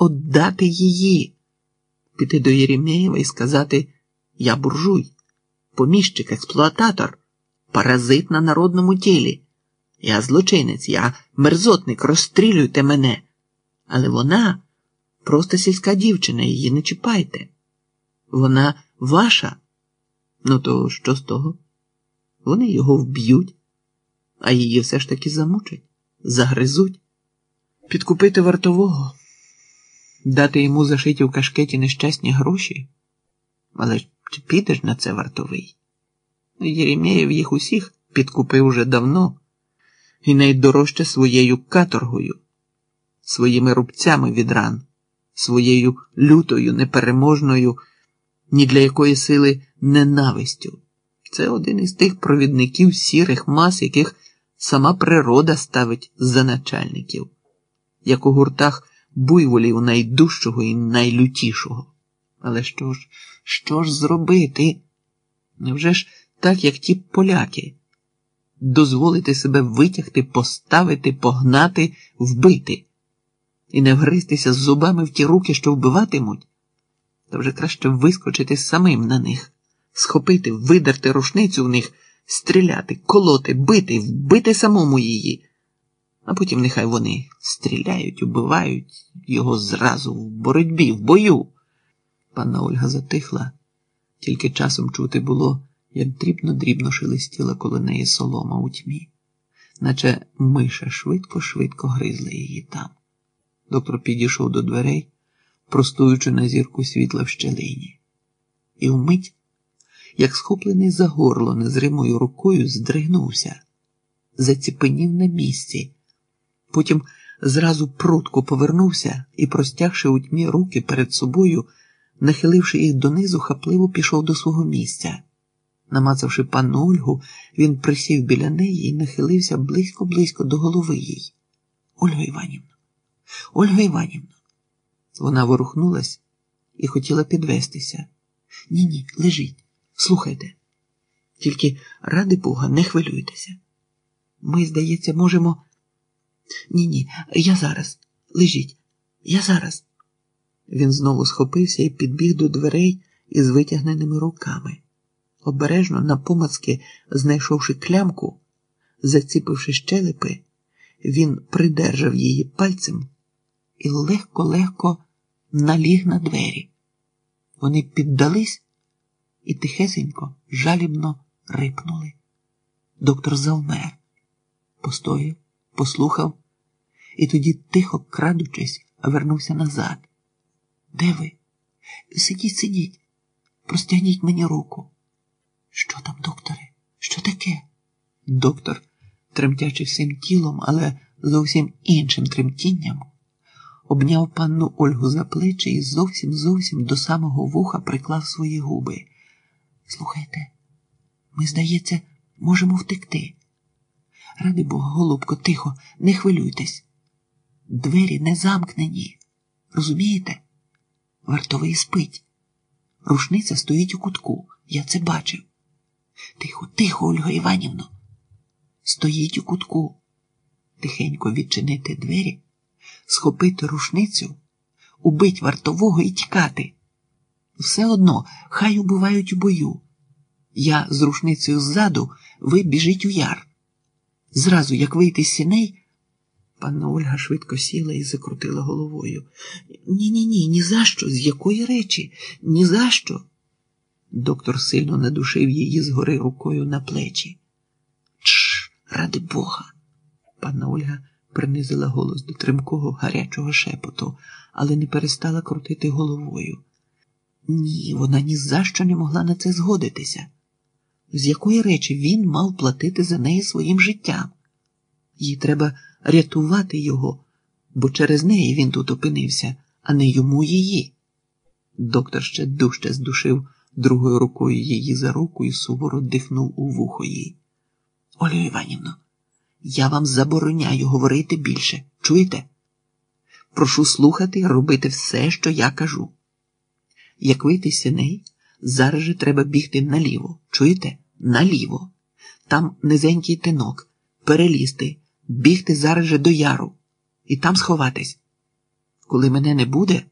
отдати її, піти до Єремєєва і сказати Я буржуй, поміщик, експлуататор, паразит на народному тілі. Я злочинець, я мерзотник, розстрілюйте мене. Але вона просто сільська дівчина, її не чіпайте. Вона ваша. Ну, то що з того? Вони його вб'ють, а її все ж таки замучать, загризуть, підкупити вартового, дати йому зашиті в кашкеті нещасні гроші. Але чи підеш на це вартовий? Єремєєв їх усіх підкупив уже давно і найдорожче своєю каторгою, своїми рубцями від ран, своєю лютою, непереможною, ні для якої сили ненавистю. Це один із тих провідників сірих мас, яких сама природа ставить за начальників, як у гуртах буйволів найдужчого і найлютішого. Але що ж, що ж зробити? Невже ж так, як ті поляки? Дозволити себе витягти, поставити, погнати, вбити і не вгристися з зубами в ті руки, що вбиватимуть? Та вже краще вискочити самим на них, схопити, видерти рушницю в них, стріляти, колоти, бити, вбити самому її. А потім нехай вони стріляють, убивають його зразу в боротьбі, в бою. Панна Ольга затихла, тільки часом чути було, як дрібно-дрібно шелестіла коло неї солома у тьмі, наче миша швидко-швидко гризла її там. Доктор підійшов до дверей, простуючи на зірку світла в щелині, і вмить, як схоплений за горло незримою рукою, здригнувся, заціпенів на місці. Потім зразу прутко повернувся і, простягши у тьмі руки перед собою, нахиливши їх донизу, хапливо пішов до свого місця. Намацавши панну Ольгу, він присів біля неї і нахилився близько-близько до голови їй. Ольга Іванівна, Ольга Іванівна. Вона ворухнулась і хотіла підвестися. Ні, ні, лежіть, слухайте. Тільки, ради Бога, не хвилюйтеся. Ми, здається, можемо. Ні, ні, я зараз. Лежіть, я зараз. Він знову схопився і підбіг до дверей із витягненими руками. Обережно, напомацки, знайшовши клямку, заціпивши щелепи, він придержав її пальцем і легко-легко наліг на двері. Вони піддались і тихесенько, жалібно рипнули. Доктор завмер, постояв, послухав і тоді, тихо крадучись, вернувся назад. Де ви? Сидіть, сидіть, простягніть мені руку. Що там, докторе? Що таке? Доктор, тремтячи всім тілом, але зовсім іншим тремтінням, обняв панну Ольгу за плечі і зовсім зовсім до самого вуха приклав свої губи. Слухайте, ми, здається, можемо втекти. Ради Бога, голубко, тихо, не хвилюйтесь. Двері не замкнені. Розумієте? Вартовий спить. Рушниця стоїть у кутку. Я це бачив. Тихо, тихо, Ольга Іванівно. Стоїть у кутку. Тихенько відчинити двері, схопити рушницю, убить вартового і тікати. Все одно, хай убивають у бою. Я з рушницею ззаду, ви біжіть у яр. Зразу, як вийти з сіней. Панна Ольга швидко сіла і закрутила головою. Ні, ні, ні, ні за що, з якої речі, ні за що. Доктор сильно надушив її згори рукою на плечі. Чш, ради Бога. Панна Ольга принизила голос до тримкого гарячого шепоту, але не перестала крутити головою. Ні, вона ні за що не могла на це згодитися. З якої речі він мав платити за неї своїм життям? Їй треба рятувати його, бо через неї він тут опинився, а не йому її. Доктор ще дужче здушив другою рукою її за руку і суворо дихнув у вухо їй. Олю Іванівно, я вам забороняю говорити більше. Чуєте? Прошу слухати робити все, що я кажу. Як вийти з сіней, зараз же треба бігти наліво. Чуєте? Наліво. Там низенький тинок, перелізти, бігти зараз же до яру і там сховатись. Коли мене не буде,